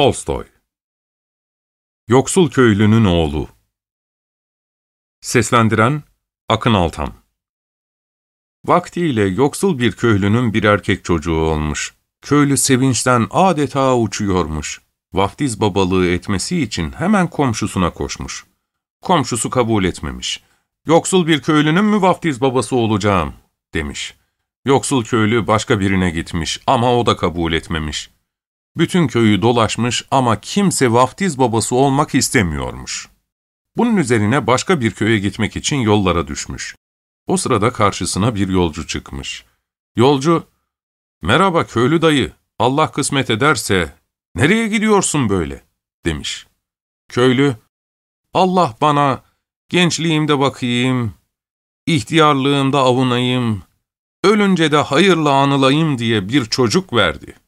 Tolstoy Yoksul Köylünün Oğlu Seslendiren Akın Altan Vaktiyle yoksul bir köylünün bir erkek çocuğu olmuş. Köylü sevinçten adeta uçuyormuş. Vaftiz babalığı etmesi için hemen komşusuna koşmuş. Komşusu kabul etmemiş. Yoksul bir köylünün mü vaftiz babası olacağım, demiş. Yoksul köylü başka birine gitmiş ama o da kabul etmemiş. Bütün köyü dolaşmış ama kimse vaftiz babası olmak istemiyormuş. Bunun üzerine başka bir köye gitmek için yollara düşmüş. O sırada karşısına bir yolcu çıkmış. Yolcu, ''Merhaba köylü dayı, Allah kısmet ederse nereye gidiyorsun böyle?'' demiş. Köylü, ''Allah bana gençliğimde bakayım, ihtiyarlığımda avunayım, ölünce de hayırla anılayım diye bir çocuk verdi.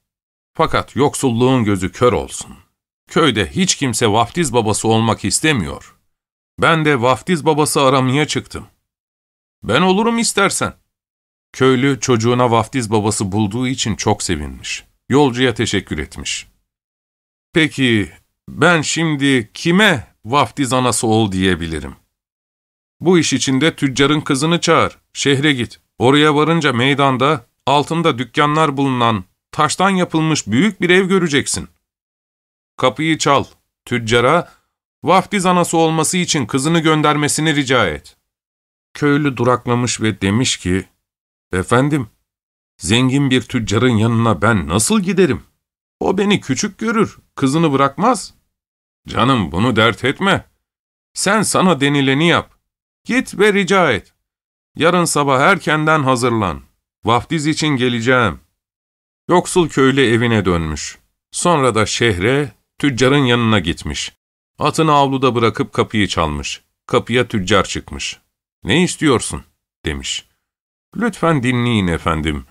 Fakat yoksulluğun gözü kör olsun. Köyde hiç kimse vaftiz babası olmak istemiyor. Ben de vaftiz babası aramaya çıktım. Ben olurum istersen. Köylü çocuğuna vaftiz babası bulduğu için çok sevinmiş. Yolcuya teşekkür etmiş. Peki ben şimdi kime vaftiz anası ol diyebilirim? Bu iş içinde tüccarın kızını çağır, şehre git. Oraya varınca meydanda, altında dükkanlar bulunan, taştan yapılmış büyük bir ev göreceksin. Kapıyı çal, tüccara, vaftiz anası olması için kızını göndermesini rica et. Köylü duraklamış ve demiş ki, Efendim, zengin bir tüccarın yanına ben nasıl giderim? O beni küçük görür, kızını bırakmaz. Canım bunu dert etme. Sen sana denileni yap. Git ve rica et. Yarın sabah erkenden hazırlan. Vaftiz için geleceğim. Yoksul köylü evine dönmüş. Sonra da şehre, tüccarın yanına gitmiş. Atını avluda bırakıp kapıyı çalmış. Kapıya tüccar çıkmış. ''Ne istiyorsun?'' demiş. ''Lütfen dinleyin efendim.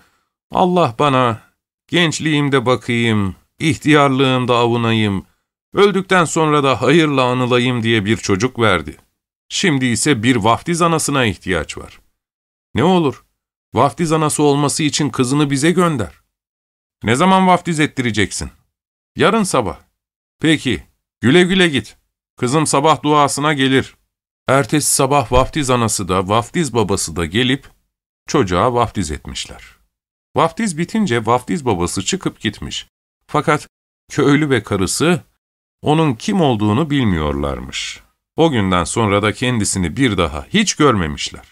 Allah bana gençliğimde bakayım, ihtiyarlığımda avunayım, öldükten sonra da hayırla anılayım diye bir çocuk verdi. Şimdi ise bir vaftiz anasına ihtiyaç var. Ne olur, vaftiz anası olması için kızını bize gönder. Ne zaman vaftiz ettireceksin? Yarın sabah. Peki, güle güle git. Kızım sabah duasına gelir. Ertesi sabah vaftiz anası da, vaftiz babası da gelip çocuğa vaftiz etmişler. Vaftiz bitince vaftiz babası çıkıp gitmiş. Fakat köylü ve karısı onun kim olduğunu bilmiyorlarmış. O günden sonra da kendisini bir daha hiç görmemişler.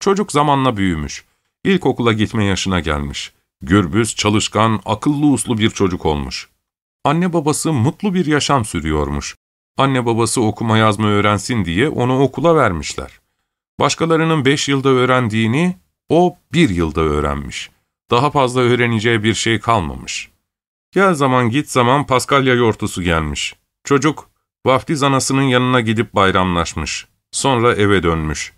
Çocuk zamanla büyümüş. İlkokula gitme yaşına gelmiş. Gürbüz, çalışkan, akıllı uslu bir çocuk olmuş. Anne babası mutlu bir yaşam sürüyormuş. Anne babası okuma yazma öğrensin diye onu okula vermişler. Başkalarının beş yılda öğrendiğini o bir yılda öğrenmiş. Daha fazla öğreneceği bir şey kalmamış. Gel zaman git zaman Paskalya yortusu gelmiş. Çocuk vaftiz anasının yanına gidip bayramlaşmış. Sonra eve dönmüş.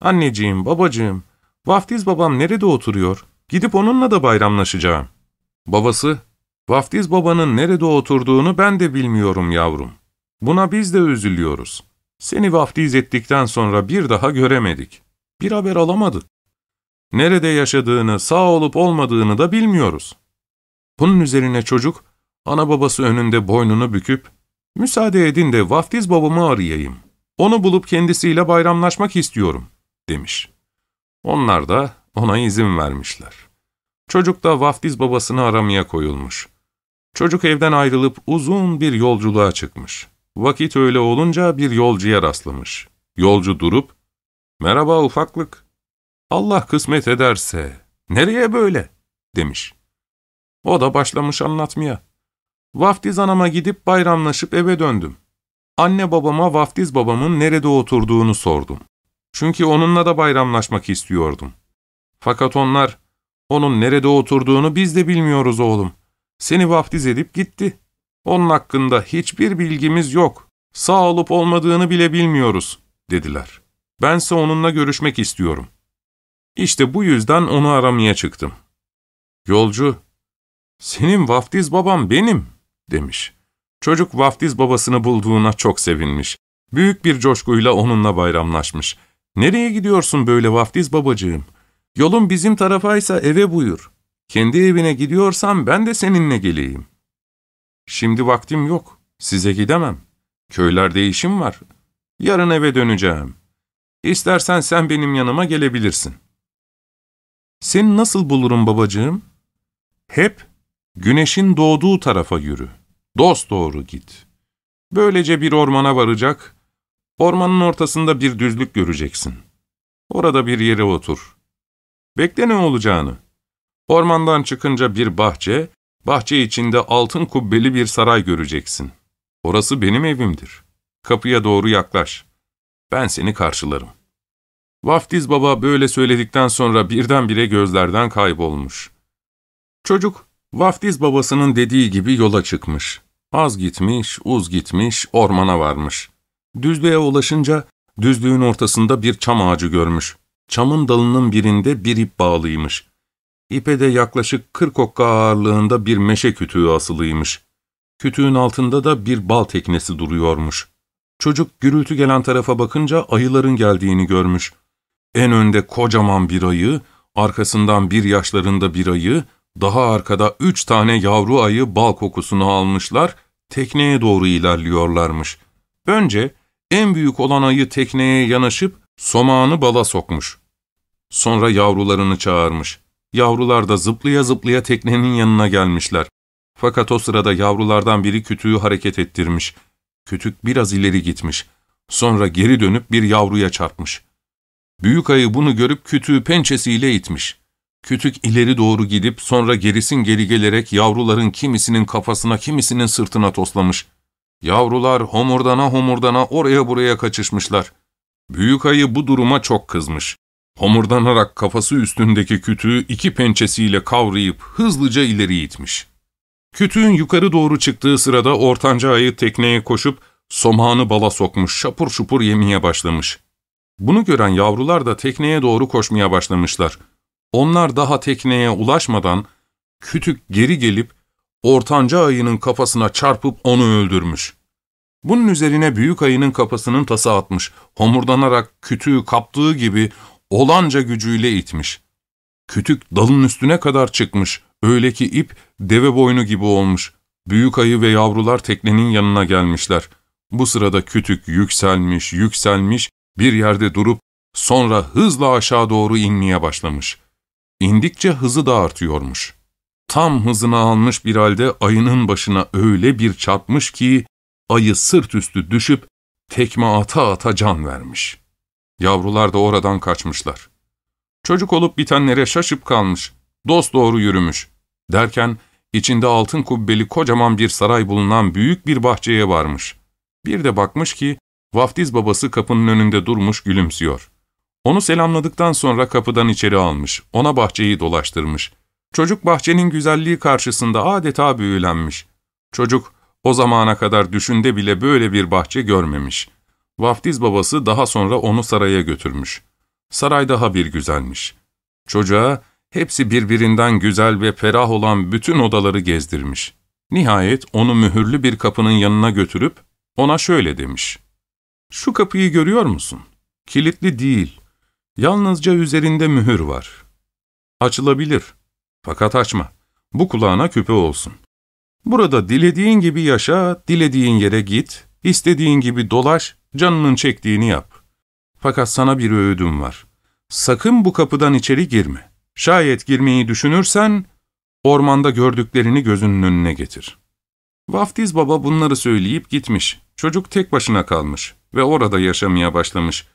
Anneciğim, babacığım, vaftiz babam nerede oturuyor? Gidip onunla da bayramlaşacağım. Babası, vaftiz babanın nerede oturduğunu ben de bilmiyorum yavrum. Buna biz de üzülüyoruz. Seni vaftiz ettikten sonra bir daha göremedik. Bir haber alamadık. Nerede yaşadığını, sağ olup olmadığını da bilmiyoruz. Bunun üzerine çocuk, ana babası önünde boynunu büküp, ''Müsaade edin de vaftiz babamı arayayım. Onu bulup kendisiyle bayramlaşmak istiyorum.'' demiş. Onlar da ona izin vermişler. Çocuk da vaftiz babasını aramaya koyulmuş. Çocuk evden ayrılıp uzun bir yolculuğa çıkmış. Vakit öyle olunca bir yolcuya rastlamış. Yolcu durup, ''Merhaba ufaklık, Allah kısmet ederse, nereye böyle?'' demiş. O da başlamış anlatmaya. Vaftiz anama gidip bayramlaşıp eve döndüm. Anne babama vaftiz babamın nerede oturduğunu sordum. Çünkü onunla da bayramlaşmak istiyordum. Fakat onlar, onun nerede oturduğunu biz de bilmiyoruz oğlum. Seni vaftiz edip gitti. Onun hakkında hiçbir bilgimiz yok. Sağ olup olmadığını bile bilmiyoruz, dediler. Bense onunla görüşmek istiyorum. İşte bu yüzden onu aramaya çıktım. Yolcu, senin vaftiz babam benim, demiş. Çocuk vaftiz babasını bulduğuna çok sevinmiş. Büyük bir coşkuyla onunla bayramlaşmış. Nereye gidiyorsun böyle vaftiz babacığım? Yolun bizim tarafaysa eve buyur. Kendi evine gidiyorsan ben de seninle geleyim. Şimdi vaktim yok, size gidemem. Köylerde işim var. Yarın eve döneceğim. İstersen sen benim yanıma gelebilirsin. Seni nasıl bulurum babacığım? Hep güneşin doğduğu tarafa yürü. Dost doğru git. Böylece bir ormana varacak, ormanın ortasında bir düzlük göreceksin. Orada bir yere otur. Bekle ne olacağını. Ormandan çıkınca bir bahçe, bahçe içinde altın kubbeli bir saray göreceksin. Orası benim evimdir. Kapıya doğru yaklaş. Ben seni karşılarım. Vaftiz baba böyle söyledikten sonra birdenbire gözlerden kaybolmuş. Çocuk, vaftiz babasının dediği gibi yola çıkmış. Az gitmiş, uz gitmiş, ormana varmış. Düzlüğe ulaşınca düzlüğün ortasında bir çam ağacı görmüş. Çamın dalının birinde bir ip bağlıymış. İpe de yaklaşık 40 okka ağırlığında bir meşe kütüğü asılıymış. Kütüğün altında da bir bal teknesi duruyormuş. Çocuk gürültü gelen tarafa bakınca ayıların geldiğini görmüş. En önde kocaman bir ayı, arkasından bir yaşlarında bir ayı, daha arkada üç tane yavru ayı bal kokusunu almışlar, tekneye doğru ilerliyorlarmış. Önce en büyük olan ayı tekneye yanaşıp somağını bala sokmuş. Sonra yavrularını çağırmış. Yavrular da zıplaya zıplaya teknenin yanına gelmişler. Fakat o sırada yavrulardan biri kütüğü hareket ettirmiş. Kütük biraz ileri gitmiş. Sonra geri dönüp bir yavruya çarpmış. Büyük ayı bunu görüp kütüğü pençesiyle itmiş. Kütük ileri doğru gidip sonra gerisin geri gelerek yavruların kimisinin kafasına kimisinin sırtına toslamış. Yavrular homurdana homurdana oraya buraya kaçışmışlar. Büyük ayı bu duruma çok kızmış. Homurdanarak kafası üstündeki kütüğü iki pençesiyle kavrayıp hızlıca ileri itmiş. Kütüğün yukarı doğru çıktığı sırada ortanca ayı tekneye koşup somağını bala sokmuş, şapur şupur yemeye başlamış. Bunu gören yavrular da tekneye doğru koşmaya başlamışlar. Onlar daha tekneye ulaşmadan kütük geri gelip ortanca ayının kafasına çarpıp onu öldürmüş. Bunun üzerine büyük ayının kafasının tası atmış, homurdanarak kütüğü kaptığı gibi olanca gücüyle itmiş. Kütük dalın üstüne kadar çıkmış, öyle ki ip deve boynu gibi olmuş. Büyük ayı ve yavrular teknenin yanına gelmişler. Bu sırada kütük yükselmiş, yükselmiş, bir yerde durup sonra hızla aşağı doğru inmeye başlamış. İndikçe hızı da artıyormuş. Tam hızını almış bir halde ayının başına öyle bir çarpmış ki ayı sırt üstü düşüp tekme ata ata can vermiş. Yavrular da oradan kaçmışlar. Çocuk olup bitenlere şaşıp kalmış, dost doğru yürümüş. Derken içinde altın kubbeli kocaman bir saray bulunan büyük bir bahçeye varmış. Bir de bakmış ki vaftiz babası kapının önünde durmuş gülümsüyor. Onu selamladıktan sonra kapıdan içeri almış, ona bahçeyi dolaştırmış. Çocuk bahçenin güzelliği karşısında adeta büyülenmiş. Çocuk o zamana kadar düşünde bile böyle bir bahçe görmemiş. Vaftiz babası daha sonra onu saraya götürmüş. Saray daha bir güzelmiş. Çocuğa hepsi birbirinden güzel ve ferah olan bütün odaları gezdirmiş. Nihayet onu mühürlü bir kapının yanına götürüp ona şöyle demiş. ''Şu kapıyı görüyor musun? Kilitli değil. Yalnızca üzerinde mühür var. Açılabilir. Fakat açma. Bu kulağına küpe olsun. Burada dilediğin gibi yaşa, dilediğin yere git, istediğin gibi dolaş, canının çektiğini yap. Fakat sana bir öğüdüm var. Sakın bu kapıdan içeri girme. Şayet girmeyi düşünürsen, ormanda gördüklerini gözünün önüne getir. Vaftiz baba bunları söyleyip gitmiş. Çocuk tek başına kalmış ve orada yaşamaya başlamış.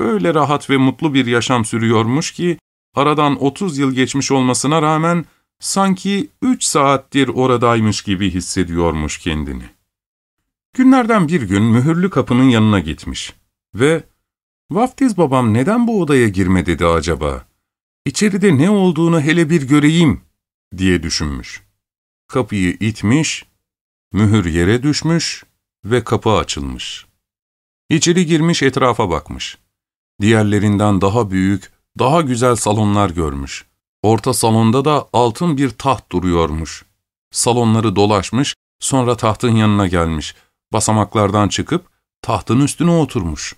Öyle rahat ve mutlu bir yaşam sürüyormuş ki, aradan 30 yıl geçmiş olmasına rağmen, sanki üç saattir oradaymış gibi hissediyormuş kendini. Günlerden bir gün mühürlü kapının yanına gitmiş ve ''Vaftiz babam neden bu odaya girme dedi acaba? İçeride ne olduğunu hele bir göreyim.'' diye düşünmüş. Kapıyı itmiş, mühür yere düşmüş ve kapı açılmış. İçeri girmiş etrafa bakmış. Diğerlerinden daha büyük, daha güzel salonlar görmüş. Orta salonda da altın bir taht duruyormuş. Salonları dolaşmış, sonra tahtın yanına gelmiş. Basamaklardan çıkıp tahtın üstüne oturmuş.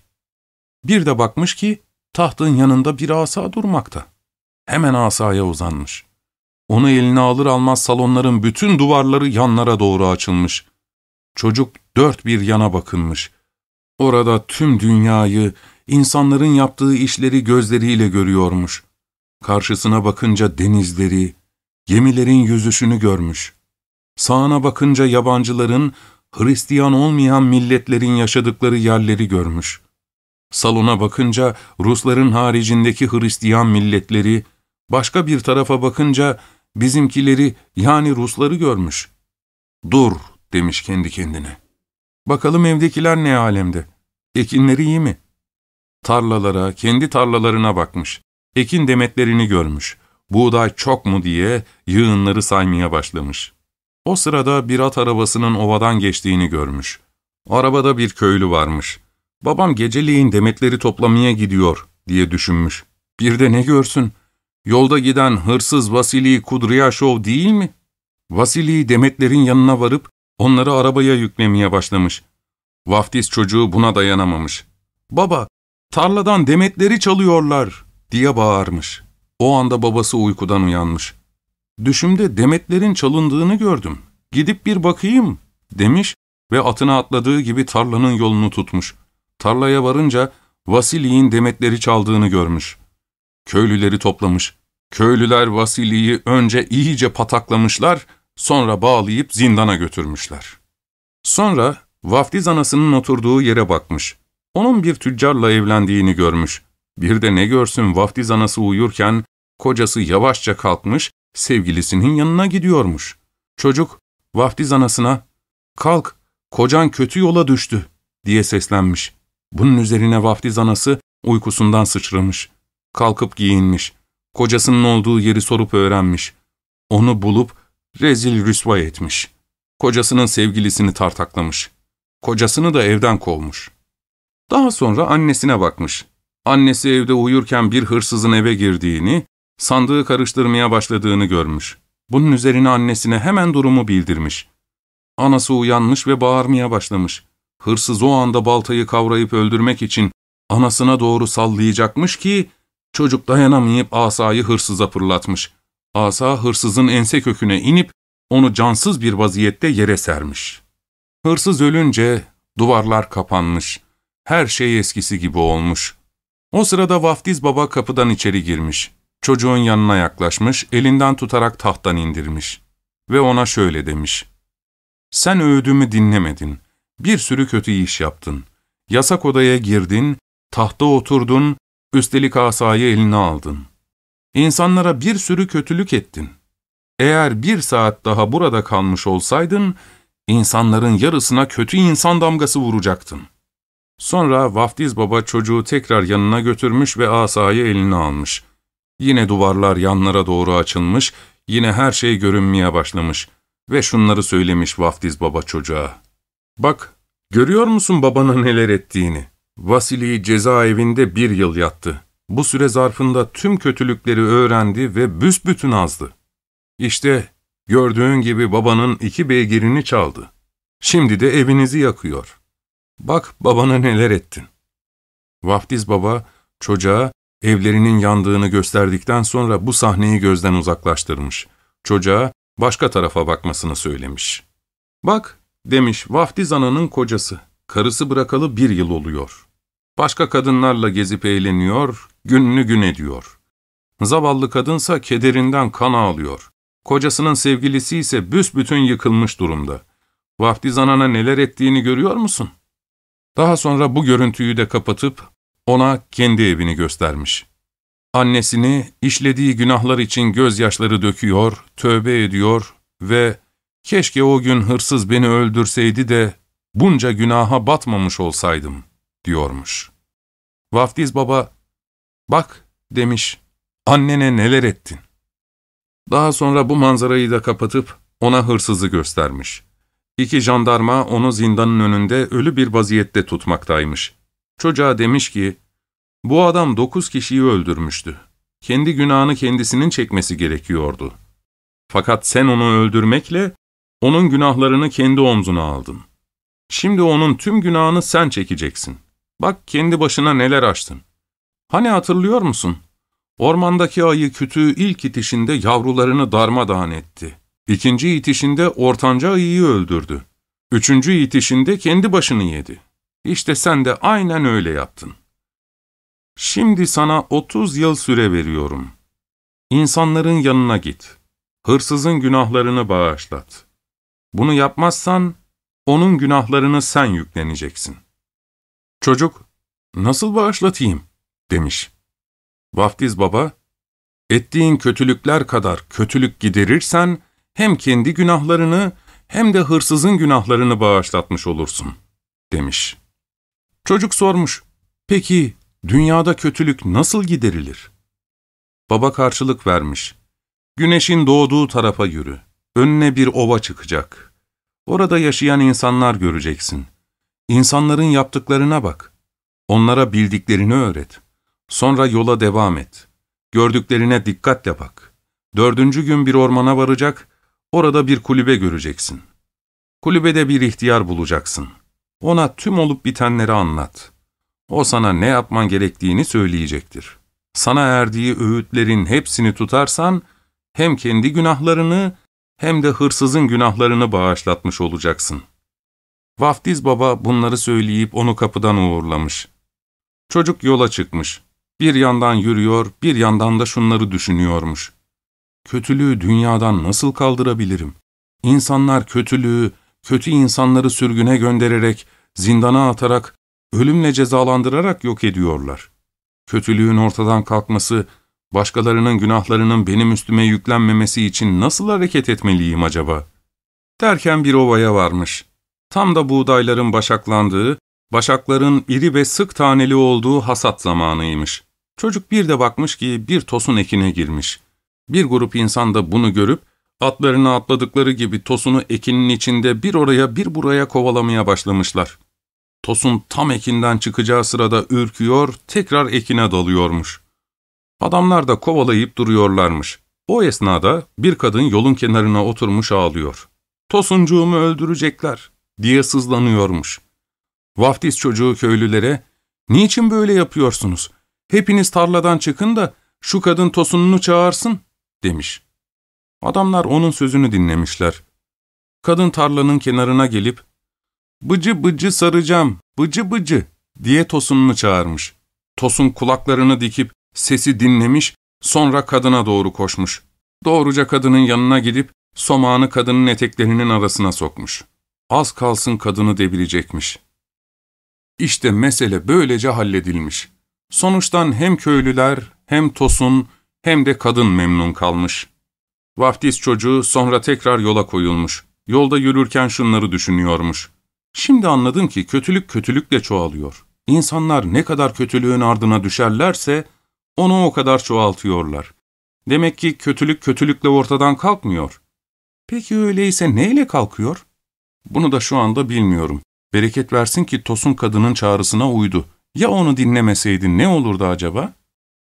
Bir de bakmış ki tahtın yanında bir asa durmakta. Hemen asaya uzanmış. Onu eline alır almaz salonların bütün duvarları yanlara doğru açılmış. Çocuk dört bir yana bakınmış. Orada tüm dünyayı, insanların yaptığı işleri gözleriyle görüyormuş. Karşısına bakınca denizleri, gemilerin yüzüşünü görmüş. Sağına bakınca yabancıların, Hristiyan olmayan milletlerin yaşadıkları yerleri görmüş. Salona bakınca Rusların haricindeki Hristiyan milletleri, başka bir tarafa bakınca bizimkileri yani Rusları görmüş. Dur demiş kendi kendine. Bakalım evdekiler ne alemde? Ekinleri iyi mi? Tarlalara, kendi tarlalarına bakmış. Ekin demetlerini görmüş. Buğday çok mu diye yığınları saymaya başlamış. O sırada bir at arabasının ovadan geçtiğini görmüş. Arabada bir köylü varmış. Babam geceliğin demetleri toplamaya gidiyor diye düşünmüş. Bir de ne görsün? Yolda giden hırsız Vasili Kudryashov değil mi? Vasili demetlerin yanına varıp onları arabaya yüklemeye başlamış. Vaftiz çocuğu buna dayanamamış. Baba, tarladan demetleri çalıyorlar diye bağırmış. O anda babası uykudan uyanmış. Düşümde demetlerin çalındığını gördüm. Gidip bir bakayım demiş ve atına atladığı gibi tarlanın yolunu tutmuş. Tarlaya varınca Vasili'nin demetleri çaldığını görmüş. Köylüleri toplamış. Köylüler Vasili'yi önce iyice pataklamışlar, sonra bağlayıp zindana götürmüşler. Sonra vaftiz anasının oturduğu yere bakmış. Onun bir tüccarla evlendiğini görmüş. Bir de ne görsün vaftiz anası uyurken kocası yavaşça kalkmış, sevgilisinin yanına gidiyormuş. Çocuk vaftiz anasına ''Kalk, kocan kötü yola düştü.'' diye seslenmiş. Bunun üzerine vaftiz anası uykusundan sıçramış. Kalkıp giyinmiş. Kocasının olduğu yeri sorup öğrenmiş. Onu bulup rezil rüsva etmiş. Kocasının sevgilisini tartaklamış. Kocasını da evden kovmuş. Daha sonra annesine bakmış. Annesi evde uyurken bir hırsızın eve girdiğini, sandığı karıştırmaya başladığını görmüş. Bunun üzerine annesine hemen durumu bildirmiş. Anası uyanmış ve bağırmaya başlamış. Hırsız o anda baltayı kavrayıp öldürmek için anasına doğru sallayacakmış ki, çocuk dayanamayıp asayı hırsıza fırlatmış. Asa hırsızın ense köküne inip onu cansız bir vaziyette yere sermiş. Hırsız ölünce duvarlar kapanmış, her şey eskisi gibi olmuş. O sırada vaftiz baba kapıdan içeri girmiş. Çocuğun yanına yaklaşmış, elinden tutarak tahttan indirmiş. Ve ona şöyle demiş. Sen öğüdümü dinlemedin. Bir sürü kötü iş yaptın. Yasak odaya girdin, tahta oturdun, üstelik asayı eline aldın. İnsanlara bir sürü kötülük ettin. Eğer bir saat daha burada kalmış olsaydın, insanların yarısına kötü insan damgası vuracaktın. Sonra vaftiz baba çocuğu tekrar yanına götürmüş ve asayı eline almış. Yine duvarlar yanlara doğru açılmış, yine her şey görünmeye başlamış ve şunları söylemiş vaftiz baba çocuğa. Bak, görüyor musun babana neler ettiğini? Vasili cezaevinde bir yıl yattı. Bu süre zarfında tüm kötülükleri öğrendi ve büsbütün azdı. İşte gördüğün gibi babanın iki beygirini çaldı. Şimdi de evinizi yakıyor. Bak babana neler ettin. Vaftiz baba çocuğa evlerinin yandığını gösterdikten sonra bu sahneyi gözden uzaklaştırmış. Çocuğa başka tarafa bakmasını söylemiş. Bak demiş vaftiz ananın kocası. Karısı bırakalı bir yıl oluyor. Başka kadınlarla gezip eğleniyor, gününü gün ediyor. Zavallı kadınsa kederinden kan ağlıyor. Kocasının sevgilisi ise büsbütün yıkılmış durumda. Vaftiz anana neler ettiğini görüyor musun? Daha sonra bu görüntüyü de kapatıp ona kendi evini göstermiş. Annesini işlediği günahlar için gözyaşları döküyor, tövbe ediyor ve keşke o gün hırsız beni öldürseydi de bunca günaha batmamış olsaydım diyormuş. Vaftiz baba, bak demiş, annene neler ettin. Daha sonra bu manzarayı da kapatıp ona hırsızı göstermiş. İki jandarma onu zindanın önünde ölü bir vaziyette tutmaktaymış. Çocuğa demiş ki, bu adam dokuz kişiyi öldürmüştü. Kendi günahını kendisinin çekmesi gerekiyordu. Fakat sen onu öldürmekle onun günahlarını kendi omzuna aldın. Şimdi onun tüm günahını sen çekeceksin. Bak kendi başına neler açtın. Hani hatırlıyor musun? Ormandaki ayı kütüğü ilk itişinde yavrularını darmadağın etti. İkinci itişinde ortanca ayıyı öldürdü. Üçüncü itişinde kendi başını yedi. İşte sen de aynen öyle yaptın. Şimdi sana otuz yıl süre veriyorum. İnsanların yanına git. Hırsızın günahlarını bağışlat. Bunu yapmazsan, onun günahlarını sen yükleneceksin. Çocuk, nasıl bağışlatayım, demiş. Vaftiz baba, ettiğin kötülükler kadar kötülük giderirsen, hem kendi günahlarını hem de hırsızın günahlarını bağışlatmış olursun, demiş. Çocuk sormuş, peki dünyada kötülük nasıl giderilir? Baba karşılık vermiş, güneşin doğduğu tarafa yürü, önüne bir ova çıkacak. Orada yaşayan insanlar göreceksin. İnsanların yaptıklarına bak. Onlara bildiklerini öğret. Sonra yola devam et. Gördüklerine dikkatle bak. Dördüncü gün bir ormana varacak, orada bir kulübe göreceksin. Kulübede bir ihtiyar bulacaksın. Ona tüm olup bitenleri anlat. O sana ne yapman gerektiğini söyleyecektir. Sana erdiği öğütlerin hepsini tutarsan, hem kendi günahlarını hem de hırsızın günahlarını bağışlatmış olacaksın. Vaftiz baba bunları söyleyip onu kapıdan uğurlamış. Çocuk yola çıkmış. Bir yandan yürüyor, bir yandan da şunları düşünüyormuş. Kötülüğü dünyadan nasıl kaldırabilirim? İnsanlar kötülüğü, kötü insanları sürgüne göndererek, zindana atarak, ölümle cezalandırarak yok ediyorlar. Kötülüğün ortadan kalkması, başkalarının günahlarının benim üstüme yüklenmemesi için nasıl hareket etmeliyim acaba? Derken bir ovaya varmış. Tam da buğdayların başaklandığı, başakların iri ve sık taneli olduğu hasat zamanıymış. Çocuk bir de bakmış ki bir tosun ekine girmiş. Bir grup insan da bunu görüp, atlarını atladıkları gibi tosunu ekinin içinde bir oraya bir buraya kovalamaya başlamışlar. Tosun tam ekinden çıkacağı sırada ürküyor, tekrar ekine dalıyormuş. Adamlar da kovalayıp duruyorlarmış. O esnada bir kadın yolun kenarına oturmuş ağlıyor. Tosuncuğumu öldürecekler diye sızlanıyormuş. Vaftiz çocuğu köylülere, ''Niçin böyle yapıyorsunuz? Hepiniz tarladan çıkın da şu kadın tosununu çağırsın.'' demiş. Adamlar onun sözünü dinlemişler. Kadın tarlanın kenarına gelip, ''Bıcı bıcı saracağım, bıcı bıcı.'' diye tosununu çağırmış. Tosun kulaklarını dikip sesi dinlemiş, sonra kadına doğru koşmuş. Doğruca kadının yanına gidip somağını kadının eteklerinin arasına sokmuş. Az kalsın kadını devirecekmiş. İşte mesele böylece halledilmiş. Sonuçtan hem köylüler, hem Tosun, hem de kadın memnun kalmış. Vaftiz çocuğu sonra tekrar yola koyulmuş. Yolda yürürken şunları düşünüyormuş. Şimdi anladım ki kötülük kötülükle çoğalıyor. İnsanlar ne kadar kötülüğün ardına düşerlerse onu o kadar çoğaltıyorlar. Demek ki kötülük kötülükle ortadan kalkmıyor. Peki öyleyse neyle kalkıyor? Bunu da şu anda bilmiyorum. Bereket versin ki Tosun kadının çağrısına uydu. Ya onu dinlemeseydi ne olurdu acaba?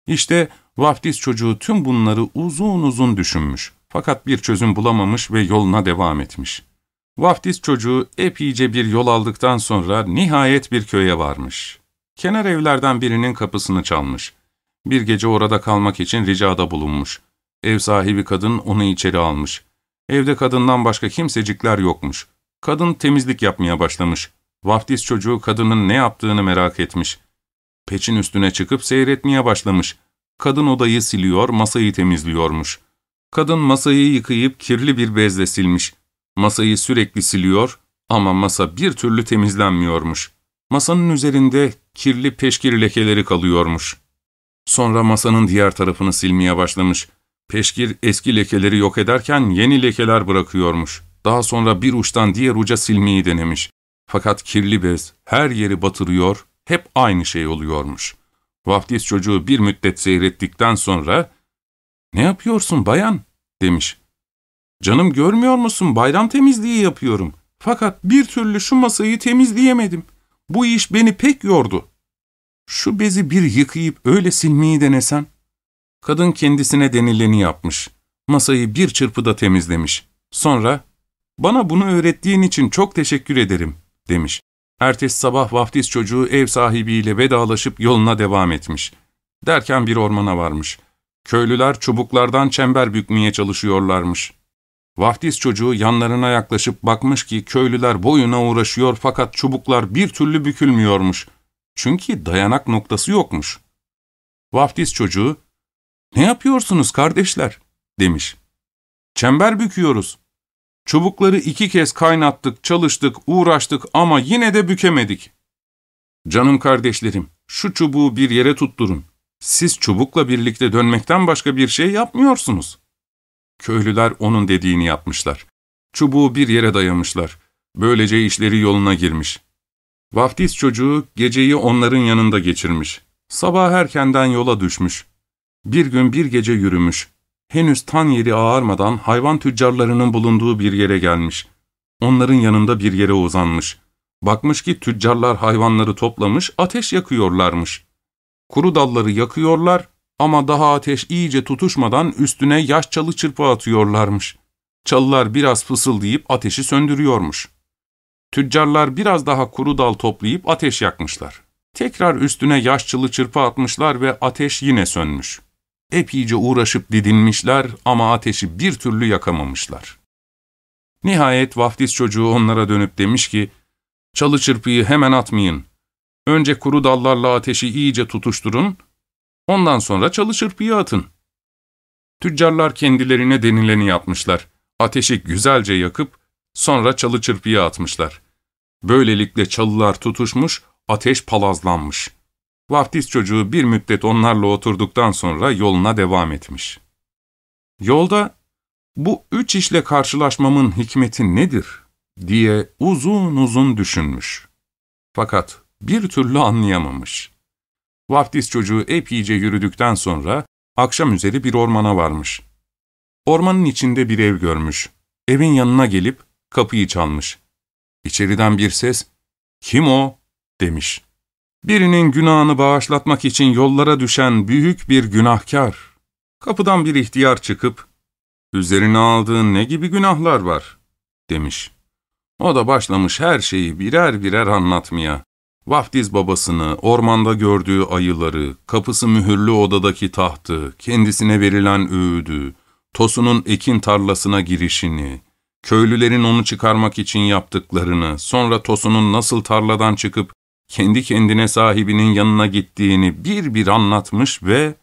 İşte vaftiz çocuğu tüm bunları uzun uzun düşünmüş. Fakat bir çözüm bulamamış ve yoluna devam etmiş. Vaftiz çocuğu epeyce bir yol aldıktan sonra nihayet bir köye varmış. Kenar evlerden birinin kapısını çalmış. Bir gece orada kalmak için ricada bulunmuş. Ev sahibi kadın onu içeri almış. Evde kadından başka kimsecikler yokmuş. Kadın temizlik yapmaya başlamış. Vaftiz çocuğu kadının ne yaptığını merak etmiş. Peçin üstüne çıkıp seyretmeye başlamış. Kadın odayı siliyor, masayı temizliyormuş. Kadın masayı yıkayıp kirli bir bezle silmiş. Masayı sürekli siliyor ama masa bir türlü temizlenmiyormuş. Masanın üzerinde kirli peşkir lekeleri kalıyormuş. Sonra masanın diğer tarafını silmeye başlamış. Peşkir eski lekeleri yok ederken yeni lekeler bırakıyormuş. Daha sonra bir uçtan diğer uca silmeyi denemiş. Fakat kirli bez her yeri batırıyor, hep aynı şey oluyormuş. Vaftiz çocuğu bir müddet seyrettikten sonra ''Ne yapıyorsun bayan?'' Demiş. ''Canım görmüyor musun bayram temizliği yapıyorum. Fakat bir türlü şu masayı temizleyemedim. Bu iş beni pek yordu.'' Şu bezi bir yıkayıp öyle silmeyi denesen. Kadın kendisine denileni yapmış. Masayı bir çırpıda temizlemiş. Sonra, ''Bana bunu öğrettiğin için çok teşekkür ederim.'' demiş. Ertesi sabah vaftiz çocuğu ev sahibiyle vedalaşıp yoluna devam etmiş. Derken bir ormana varmış. Köylüler çubuklardan çember bükmeye çalışıyorlarmış. Vaftiz çocuğu yanlarına yaklaşıp bakmış ki köylüler boyuna uğraşıyor fakat çubuklar bir türlü bükülmüyormuş. Çünkü dayanak noktası yokmuş. Vaftiz çocuğu, ''Ne yapıyorsunuz kardeşler?'' demiş. ''Çember büküyoruz. Çubukları iki kez kaynattık, çalıştık, uğraştık ama yine de bükemedik. Canım kardeşlerim, şu çubuğu bir yere tutturun. Siz çubukla birlikte dönmekten başka bir şey yapmıyorsunuz.'' Köylüler onun dediğini yapmışlar. Çubuğu bir yere dayamışlar. Böylece işleri yoluna girmiş. Vaftiz çocuğu geceyi onların yanında geçirmiş. Sabah erkenden yola düşmüş. Bir gün bir gece yürümüş. Henüz tan yeri ağarmadan hayvan tüccarlarının bulunduğu bir yere gelmiş. Onların yanında bir yere uzanmış. Bakmış ki tüccarlar hayvanları toplamış, ateş yakıyorlarmış. Kuru dalları yakıyorlar ama daha ateş iyice tutuşmadan üstüne yaş çalı çırpı atıyorlarmış. Çalılar biraz fısıldayıp ateşi söndürüyormuş. Tüccarlar biraz daha kuru dal toplayıp ateş yakmışlar. Tekrar üstüne yaş çılı çırpı atmışlar ve ateş yine sönmüş. Epeyce uğraşıp didinmişler ama ateşi bir türlü yakamamışlar. Nihayet vaftiz çocuğu onlara dönüp demiş ki, ''Çalı çırpıyı hemen atmayın. Önce kuru dallarla ateşi iyice tutuşturun, ondan sonra çalı çırpıyı atın.'' Tüccarlar kendilerine denileni yapmışlar. Ateşi güzelce yakıp sonra çalı çırpıyı atmışlar. Böylelikle çalılar tutuşmuş, ateş palazlanmış. Vaftiz çocuğu bir müddet onlarla oturduktan sonra yoluna devam etmiş. Yolda, bu üç işle karşılaşmamın hikmeti nedir diye uzun uzun düşünmüş. Fakat bir türlü anlayamamış. Vaftiz çocuğu epeyce yürüdükten sonra akşam üzeri bir ormana varmış. Ormanın içinde bir ev görmüş. Evin yanına gelip kapıyı çalmış. İçeriden bir ses, ''Kim o?'' demiş. Birinin günahını bağışlatmak için yollara düşen büyük bir günahkar. Kapıdan bir ihtiyar çıkıp, ''Üzerine aldığın ne gibi günahlar var?'' demiş. O da başlamış her şeyi birer birer anlatmaya. Vaftiz babasını, ormanda gördüğü ayıları, kapısı mühürlü odadaki tahtı, kendisine verilen öğüdü, Tosun'un ekin tarlasına girişini, köylülerin onu çıkarmak için yaptıklarını, sonra Tosun'un nasıl tarladan çıkıp kendi kendine sahibinin yanına gittiğini bir bir anlatmış ve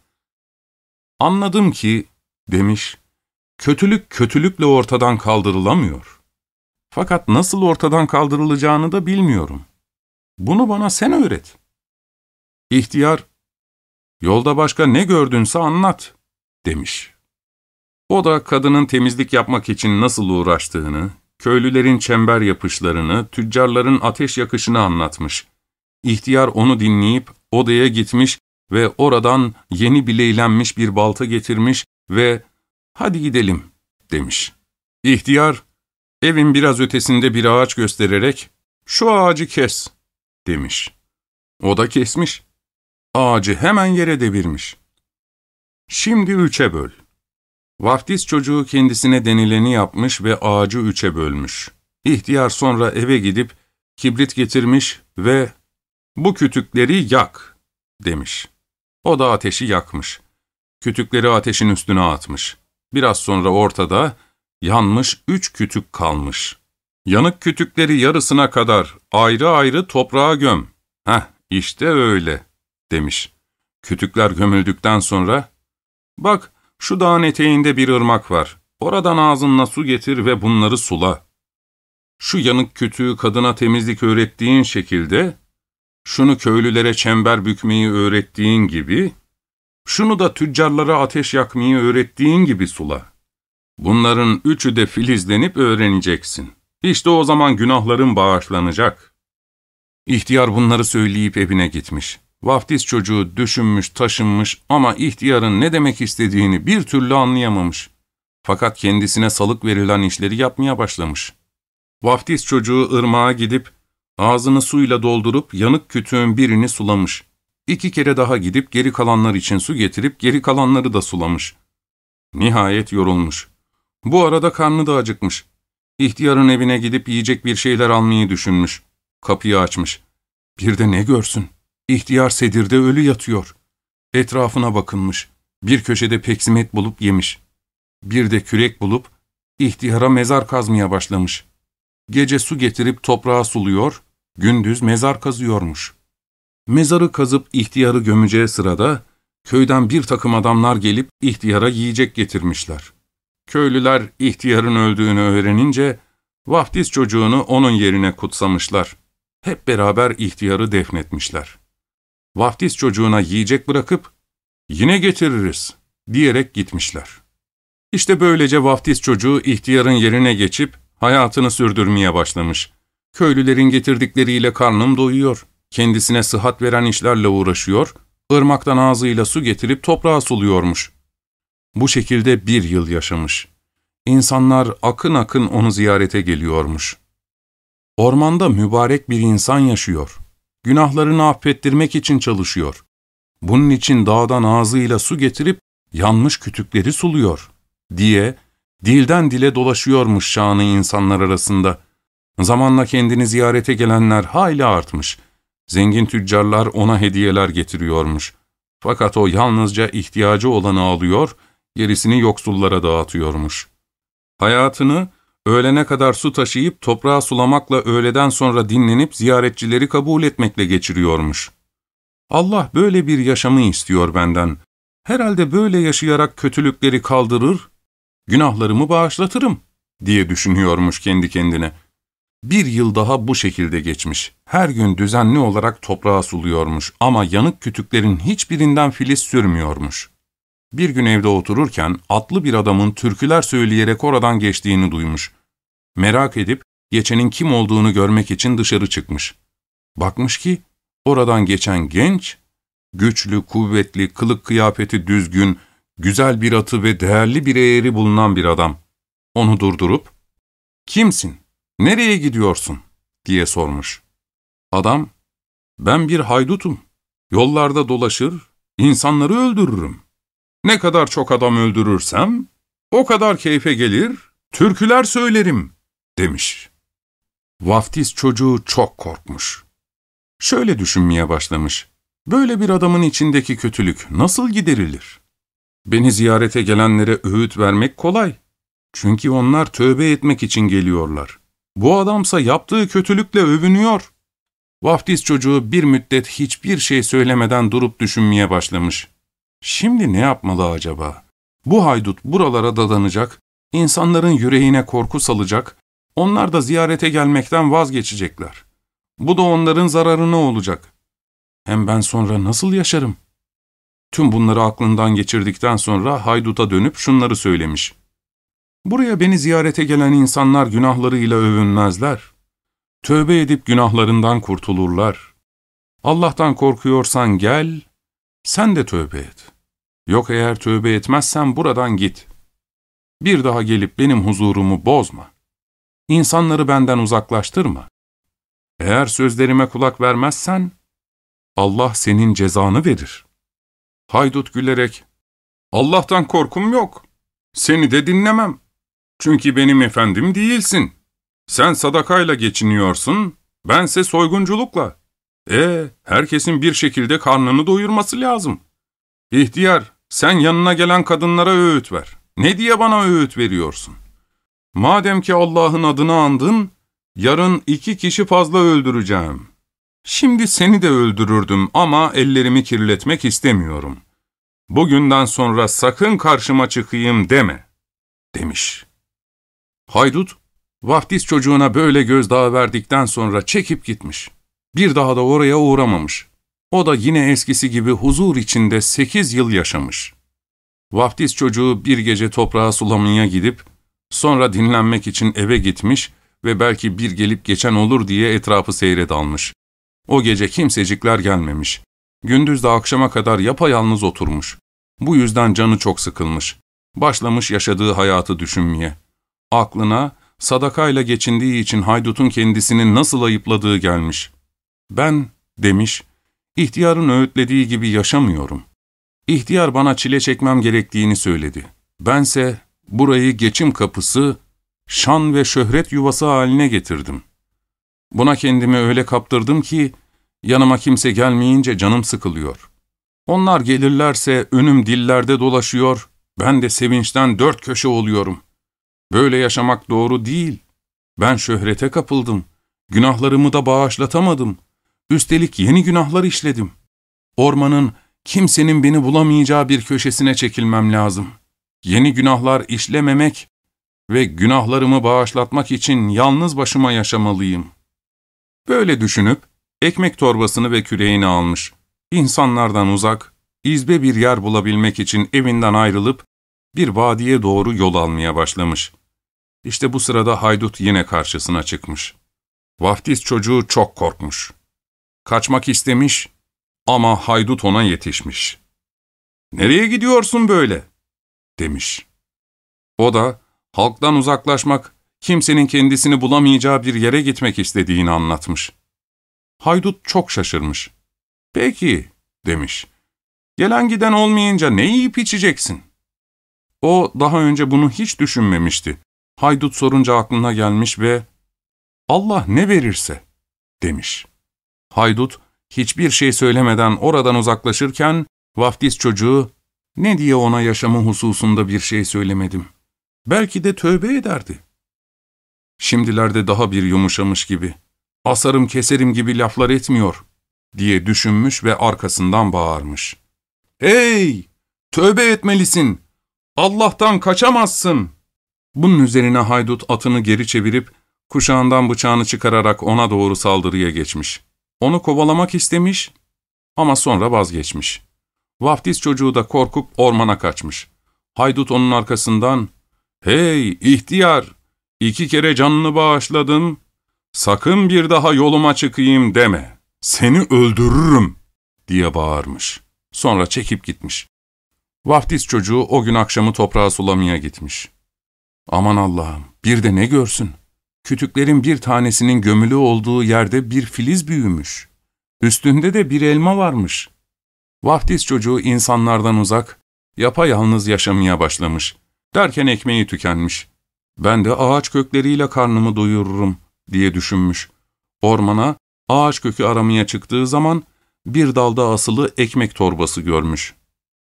''Anladım ki'' demiş, ''kötülük kötülükle ortadan kaldırılamıyor. Fakat nasıl ortadan kaldırılacağını da bilmiyorum. Bunu bana sen öğret.'' İhtiyar, ''Yolda başka ne gördünse anlat.'' demiş. O da kadının temizlik yapmak için nasıl uğraştığını, köylülerin çember yapışlarını, tüccarların ateş yakışını anlatmış. İhtiyar onu dinleyip odaya gitmiş ve oradan yeni bileylenmiş bir balta getirmiş ve ''Hadi gidelim'' demiş. İhtiyar, evin biraz ötesinde bir ağaç göstererek ''Şu ağacı kes'' demiş. O da kesmiş. Ağacı hemen yere devirmiş. Şimdi üçe böl. Vaftiz çocuğu kendisine denileni yapmış ve ağacı üçe bölmüş. İhtiyar sonra eve gidip kibrit getirmiş ve ''Bu kütükleri yak'' demiş. O da ateşi yakmış. Kütükleri ateşin üstüne atmış. Biraz sonra ortada yanmış üç kütük kalmış. Yanık kütükleri yarısına kadar ayrı ayrı toprağa göm. Heh, işte öyle, demiş. Kütükler gömüldükten sonra, bak şu dağın eteğinde bir ırmak var. Oradan ağzınla su getir ve bunları sula. Şu yanık kütüğü kadına temizlik öğrettiğin şekilde, şunu köylülere çember bükmeyi öğrettiğin gibi, şunu da tüccarlara ateş yakmayı öğrettiğin gibi sula. Bunların üçü de filizlenip öğreneceksin. İşte o zaman günahların bağışlanacak. İhtiyar bunları söyleyip evine gitmiş. Vaftiz çocuğu düşünmüş, taşınmış ama ihtiyarın ne demek istediğini bir türlü anlayamamış. Fakat kendisine salık verilen işleri yapmaya başlamış. Vaftiz çocuğu ırmağa gidip ağzını suyla doldurup yanık kütüğün birini sulamış. İki kere daha gidip geri kalanlar için su getirip geri kalanları da sulamış. Nihayet yorulmuş. Bu arada karnı da acıkmış. İhtiyarın evine gidip yiyecek bir şeyler almayı düşünmüş. Kapıyı açmış. Bir de ne görsün? İhtiyar sedirde ölü yatıyor. Etrafına bakınmış. Bir köşede peksimet bulup yemiş. Bir de kürek bulup ihtiyara mezar kazmaya başlamış. Gece su getirip toprağa suluyor, gündüz mezar kazıyormuş. Mezarı kazıp ihtiyarı gömeceği sırada köyden bir takım adamlar gelip ihtiyara yiyecek getirmişler. Köylüler ihtiyarın öldüğünü öğrenince vaftiz çocuğunu onun yerine kutsamışlar. Hep beraber ihtiyarı defnetmişler. Vaftiz çocuğuna yiyecek bırakıp yine getiririz diyerek gitmişler. İşte böylece vaftiz çocuğu ihtiyarın yerine geçip hayatını sürdürmeye başlamış. Köylülerin getirdikleriyle karnım doyuyor, kendisine sıhhat veren işlerle uğraşıyor, ırmaktan ağzıyla su getirip toprağa suluyormuş. Bu şekilde bir yıl yaşamış. İnsanlar akın akın onu ziyarete geliyormuş. Ormanda mübarek bir insan yaşıyor. Günahlarını affettirmek için çalışıyor. Bunun için dağdan ağzıyla su getirip yanmış kütükleri suluyor, diye dilden dile dolaşıyormuş şanı insanlar arasında. Zamanla kendini ziyarete gelenler hayli artmış. Zengin tüccarlar ona hediyeler getiriyormuş. Fakat o yalnızca ihtiyacı olanı alıyor, gerisini yoksullara dağıtıyormuş. Hayatını öğlene kadar su taşıyıp toprağa sulamakla öğleden sonra dinlenip ziyaretçileri kabul etmekle geçiriyormuş. Allah böyle bir yaşamı istiyor benden. Herhalde böyle yaşayarak kötülükleri kaldırır, günahlarımı bağışlatırım diye düşünüyormuş kendi kendine. Bir yıl daha bu şekilde geçmiş. Her gün düzenli olarak toprağa suluyormuş ama yanık kütüklerin hiçbirinden filiz sürmüyormuş. Bir gün evde otururken atlı bir adamın türküler söyleyerek oradan geçtiğini duymuş. Merak edip geçenin kim olduğunu görmek için dışarı çıkmış. Bakmış ki oradan geçen genç, güçlü, kuvvetli, kılık kıyafeti düzgün, güzel bir atı ve değerli bir eğri bulunan bir adam. Onu durdurup, ''Kimsin, nereye gidiyorsun?'' diye sormuş. Adam, ''Ben bir haydutum, yollarda dolaşır, insanları öldürürüm. Ne kadar çok adam öldürürsem, o kadar keyfe gelir, türküler söylerim.'' demiş. Vaftiz çocuğu çok korkmuş. Şöyle düşünmeye başlamış. Böyle bir adamın içindeki kötülük nasıl giderilir? Beni ziyarete gelenlere öğüt vermek kolay. Çünkü onlar tövbe etmek için geliyorlar. Bu adamsa yaptığı kötülükle övünüyor. Vaftiz çocuğu bir müddet hiçbir şey söylemeden durup düşünmeye başlamış. Şimdi ne yapmalı acaba? Bu haydut buralara dadanacak, insanların yüreğine korku salacak, onlar da ziyarete gelmekten vazgeçecekler. Bu da onların zararına olacak. Hem ben sonra nasıl yaşarım? Tüm bunları aklından geçirdikten sonra hayduta dönüp şunları söylemiş. Buraya beni ziyarete gelen insanlar günahlarıyla övünmezler. Tövbe edip günahlarından kurtulurlar. Allah'tan korkuyorsan gel, sen de tövbe et. Yok eğer tövbe etmezsen buradan git. Bir daha gelip benim huzurumu bozma. İnsanları benden uzaklaştırma. Eğer sözlerime kulak vermezsen, Allah senin cezanı verir. Haydut gülerek, Allah'tan korkum yok. Seni de dinlemem. Çünkü benim efendim değilsin. Sen sadakayla geçiniyorsun, bense soygunculukla. E, herkesin bir şekilde karnını doyurması lazım. İhtiyar, sen yanına gelen kadınlara öğüt ver. Ne diye bana öğüt veriyorsun? Madem ki Allah'ın adını andın, yarın iki kişi fazla öldüreceğim. Şimdi seni de öldürürdüm ama ellerimi kirletmek istemiyorum. Bugünden sonra sakın karşıma çıkayım deme, demiş. Haydut, vaftiz çocuğuna böyle gözdağı verdikten sonra çekip gitmiş. Bir daha da oraya uğramamış. O da yine eskisi gibi huzur içinde sekiz yıl yaşamış. Vaftiz çocuğu bir gece toprağa sulamaya gidip, sonra dinlenmek için eve gitmiş ve belki bir gelip geçen olur diye etrafı seyre dalmış. O gece kimsecikler gelmemiş. Gündüz de akşama kadar yapayalnız oturmuş. Bu yüzden canı çok sıkılmış. Başlamış yaşadığı hayatı düşünmeye. Aklına sadakayla geçindiği için haydutun kendisini nasıl ayıpladığı gelmiş. Ben, demiş, ihtiyarın öğütlediği gibi yaşamıyorum. İhtiyar bana çile çekmem gerektiğini söyledi. Bense burayı geçim kapısı, şan ve şöhret yuvası haline getirdim. Buna kendimi öyle kaptırdım ki, yanıma kimse gelmeyince canım sıkılıyor. Onlar gelirlerse önüm dillerde dolaşıyor, ben de sevinçten dört köşe oluyorum. Böyle yaşamak doğru değil. Ben şöhrete kapıldım. Günahlarımı da bağışlatamadım. Üstelik yeni günahlar işledim. Ormanın kimsenin beni bulamayacağı bir köşesine çekilmem lazım. Yeni günahlar işlememek ve günahlarımı bağışlatmak için yalnız başıma yaşamalıyım. Böyle düşünüp ekmek torbasını ve küreğini almış. İnsanlardan uzak, izbe bir yer bulabilmek için evinden ayrılıp bir vadiye doğru yol almaya başlamış. İşte bu sırada haydut yine karşısına çıkmış. Vaftiz çocuğu çok korkmuş. Kaçmak istemiş ama haydut ona yetişmiş. ''Nereye gidiyorsun böyle?'' demiş. O da halktan uzaklaşmak, kimsenin kendisini bulamayacağı bir yere gitmek istediğini anlatmış. Haydut çok şaşırmış. ''Peki'' demiş. ''Gelen giden olmayınca ne yiyip içeceksin?'' O daha önce bunu hiç düşünmemişti. Haydut sorunca aklına gelmiş ve ''Allah ne verirse'' demiş. Haydut hiçbir şey söylemeden oradan uzaklaşırken vaftiz çocuğu ''Ne diye ona yaşamı hususunda bir şey söylemedim. Belki de tövbe ederdi.'' Şimdilerde daha bir yumuşamış gibi, asarım keserim gibi laflar etmiyor diye düşünmüş ve arkasından bağırmış. ''Hey! Tövbe etmelisin! Allah'tan kaçamazsın!'' Bunun üzerine haydut atını geri çevirip kuşağından bıçağını çıkararak ona doğru saldırıya geçmiş. Onu kovalamak istemiş ama sonra vazgeçmiş. Vaftiz çocuğu da korkup ormana kaçmış. Haydut onun arkasından, ''Hey ihtiyar, iki kere canını bağışladım, sakın bir daha yoluma çıkayım deme, seni öldürürüm.'' diye bağırmış. Sonra çekip gitmiş. Vaftiz çocuğu o gün akşamı toprağa sulamaya gitmiş. Aman Allah'ım, bir de ne görsün? Kütüklerin bir tanesinin gömülü olduğu yerde bir filiz büyümüş. Üstünde de bir elma varmış. Vaftiz çocuğu insanlardan uzak, yapayalnız yaşamaya başlamış. Derken ekmeği tükenmiş. Ben de ağaç kökleriyle karnımı doyururum diye düşünmüş. Ormana ağaç kökü aramaya çıktığı zaman bir dalda asılı ekmek torbası görmüş.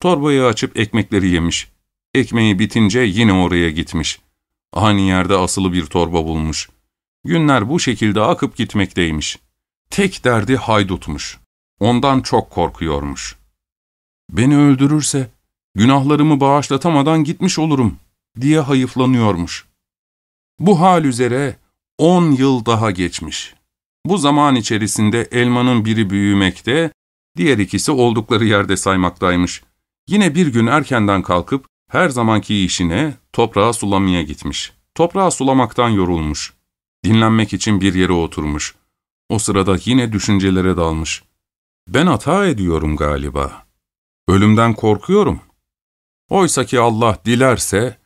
Torbayı açıp ekmekleri yemiş. Ekmeği bitince yine oraya gitmiş. Aynı yerde asılı bir torba bulmuş. Günler bu şekilde akıp gitmekteymiş. Tek derdi haydutmuş. Ondan çok korkuyormuş. Beni öldürürse günahlarımı bağışlatamadan gitmiş olurum diye hayıflanıyormuş. Bu hal üzere on yıl daha geçmiş. Bu zaman içerisinde elmanın biri büyümekte, diğer ikisi oldukları yerde saymaktaymış. Yine bir gün erkenden kalkıp her zamanki işine toprağa sulamaya gitmiş. Toprağı sulamaktan yorulmuş. Dinlenmek için bir yere oturmuş. O sırada yine düşüncelere dalmış. Ben hata ediyorum galiba. Ölümden korkuyorum. Oysa ki Allah dilerse,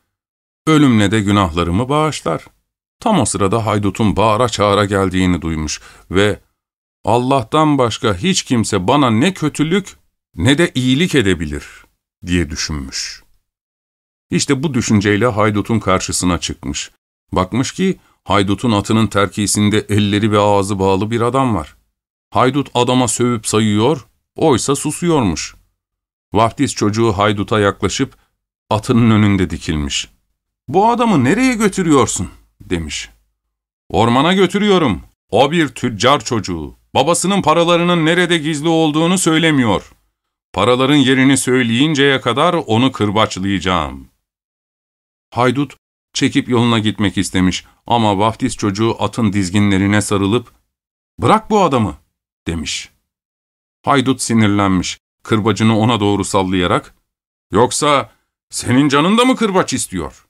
ölümle de günahlarımı bağışlar. Tam o sırada haydutun bağıra çağıra geldiğini duymuş ve Allah'tan başka hiç kimse bana ne kötülük ne de iyilik edebilir diye düşünmüş. İşte bu düşünceyle haydutun karşısına çıkmış. Bakmış ki haydutun atının terkisinde elleri ve ağzı bağlı bir adam var. Haydut adama sövüp sayıyor, oysa susuyormuş. Vaftiz çocuğu hayduta yaklaşıp atının önünde dikilmiş. ''Bu adamı nereye götürüyorsun?'' demiş. ''Ormana götürüyorum. O bir tüccar çocuğu. Babasının paralarının nerede gizli olduğunu söylemiyor. Paraların yerini söyleyinceye kadar onu kırbaçlayacağım.'' Haydut çekip yoluna gitmek istemiş ama vaftiz çocuğu atın dizginlerine sarılıp ''Bırak bu adamı!'' demiş. Haydut sinirlenmiş, kırbacını ona doğru sallayarak ''Yoksa senin canın da mı kırbaç istiyor?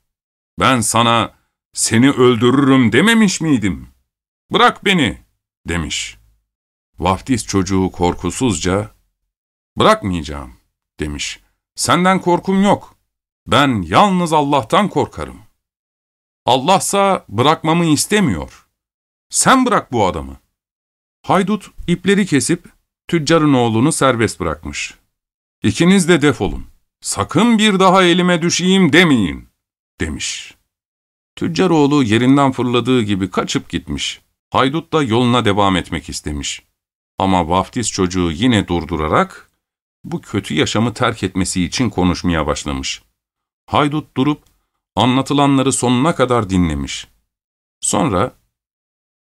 Ben sana seni öldürürüm dememiş miydim? Bırak beni!'' demiş. Vaftiz çocuğu korkusuzca ''Bırakmayacağım.'' demiş. ''Senden korkum yok. Ben yalnız Allah'tan korkarım. Allah'sa bırakmamı istemiyor. Sen bırak bu adamı. Haydut ipleri kesip tüccarın oğlunu serbest bırakmış. İkiniz de defolun. Sakın bir daha elime düşeyim demeyin, demiş. Tüccar oğlu yerinden fırladığı gibi kaçıp gitmiş. Haydut da yoluna devam etmek istemiş. Ama vaftiz çocuğu yine durdurarak, bu kötü yaşamı terk etmesi için konuşmaya başlamış. Haydut durup anlatılanları sonuna kadar dinlemiş. Sonra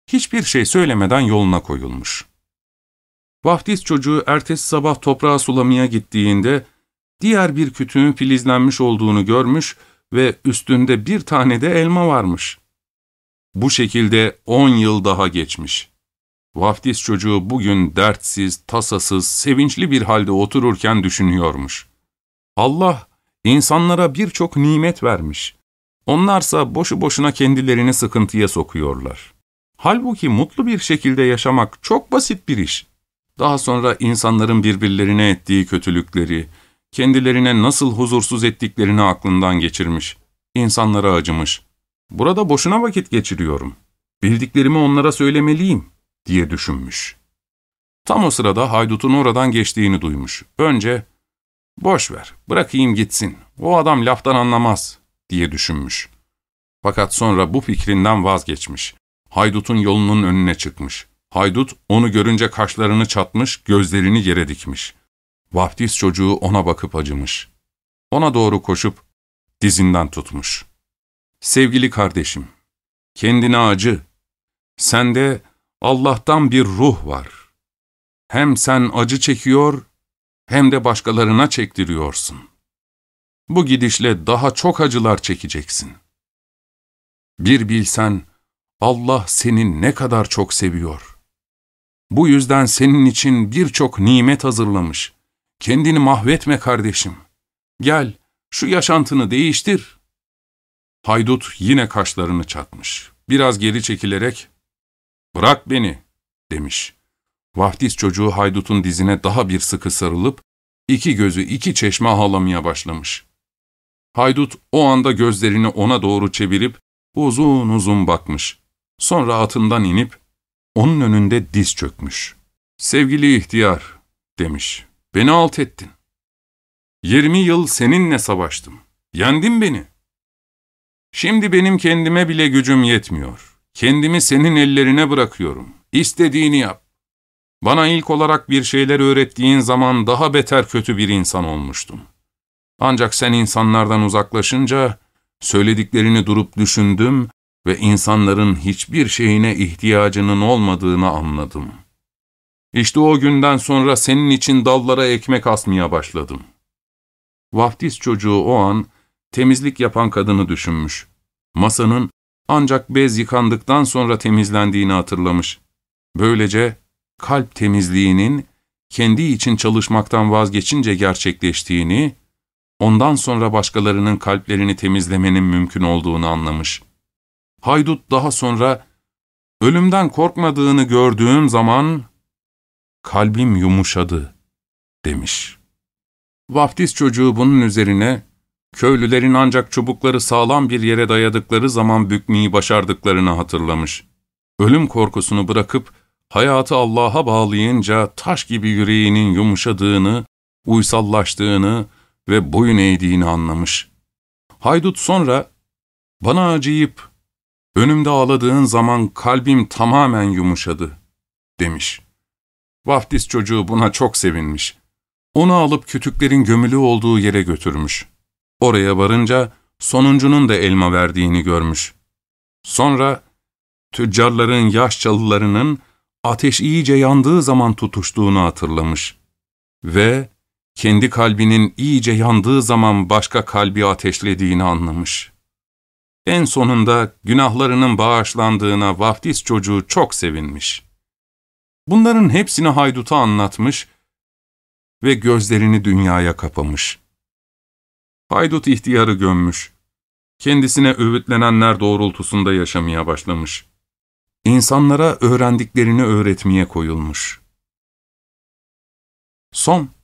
hiçbir şey söylemeden yoluna koyulmuş. Vaftiz çocuğu ertesi sabah toprağa sulamaya gittiğinde diğer bir kütüğün filizlenmiş olduğunu görmüş ve üstünde bir tane de elma varmış. Bu şekilde on yıl daha geçmiş. Vaftiz çocuğu bugün dertsiz, tasasız, sevinçli bir halde otururken düşünüyormuş. Allah insanlara birçok nimet vermiş. Onlarsa boşu boşuna kendilerini sıkıntıya sokuyorlar. Halbuki mutlu bir şekilde yaşamak çok basit bir iş. Daha sonra insanların birbirlerine ettiği kötülükleri, kendilerine nasıl huzursuz ettiklerini aklından geçirmiş. İnsanlara acımış. Burada boşuna vakit geçiriyorum. Bildiklerimi onlara söylemeliyim diye düşünmüş. Tam o sırada haydutun oradan geçtiğini duymuş. Önce, boş ver, bırakayım gitsin, o adam laftan anlamaz diye düşünmüş. Fakat sonra bu fikrinden vazgeçmiş. Haydutun yolunun önüne çıkmış. Haydut onu görünce kaşlarını çatmış, gözlerini yere dikmiş. Vaftiz çocuğu ona bakıp acımış. Ona doğru koşup dizinden tutmuş. Sevgili kardeşim, kendine acı. Sende Allah'tan bir ruh var. Hem sen acı çekiyor, hem de başkalarına çektiriyorsun. Bu gidişle daha çok acılar çekeceksin. Bir bilsen, Allah seni ne kadar çok seviyor. Bu yüzden senin için birçok nimet hazırlamış. Kendini mahvetme kardeşim. Gel, şu yaşantını değiştir. Haydut yine kaşlarını çatmış. Biraz geri çekilerek, ''Bırak beni.'' demiş. Vahdiz çocuğu haydutun dizine daha bir sıkı sarılıp, iki gözü iki çeşme ağlamaya başlamış. Haydut o anda gözlerini ona doğru çevirip uzun uzun bakmış. Sonra atından inip onun önünde diz çökmüş. ''Sevgili ihtiyar'' demiş. ''Beni alt ettin. Yirmi yıl seninle savaştım. Yendin beni. Şimdi benim kendime bile gücüm yetmiyor. Kendimi senin ellerine bırakıyorum. İstediğini yap. Bana ilk olarak bir şeyler öğrettiğin zaman daha beter kötü bir insan olmuştum. Ancak sen insanlardan uzaklaşınca söylediklerini durup düşündüm ve insanların hiçbir şeyine ihtiyacının olmadığını anladım. İşte o günden sonra senin için dallara ekmek asmaya başladım. Vaftiz çocuğu o an temizlik yapan kadını düşünmüş. Masanın ancak bez yıkandıktan sonra temizlendiğini hatırlamış. Böylece kalp temizliğinin kendi için çalışmaktan vazgeçince gerçekleştiğini, ondan sonra başkalarının kalplerini temizlemenin mümkün olduğunu anlamış. Haydut daha sonra, ölümden korkmadığını gördüğüm zaman, kalbim yumuşadı, demiş. Vaftiz çocuğu bunun üzerine, köylülerin ancak çubukları sağlam bir yere dayadıkları zaman bükmeyi başardıklarını hatırlamış. Ölüm korkusunu bırakıp, hayatı Allah'a bağlayınca taş gibi yüreğinin yumuşadığını, uysallaştığını ve boyun eğdiğini anlamış. Haydut sonra, bana acıyıp, önümde ağladığın zaman kalbim tamamen yumuşadı, demiş. Vaftiz çocuğu buna çok sevinmiş. Onu alıp kütüklerin gömülü olduğu yere götürmüş. Oraya varınca sonuncunun da elma verdiğini görmüş. Sonra tüccarların yaş çalılarının ateş iyice yandığı zaman tutuştuğunu hatırlamış. Ve kendi kalbinin iyice yandığı zaman başka kalbi ateşlediğini anlamış. En sonunda günahlarının bağışlandığına vaftiz çocuğu çok sevinmiş. Bunların hepsini hayduta anlatmış ve gözlerini dünyaya kapamış. Haydut ihtiyarı gömmüş. Kendisine öğütlenenler doğrultusunda yaşamaya başlamış. İnsanlara öğrendiklerini öğretmeye koyulmuş. Son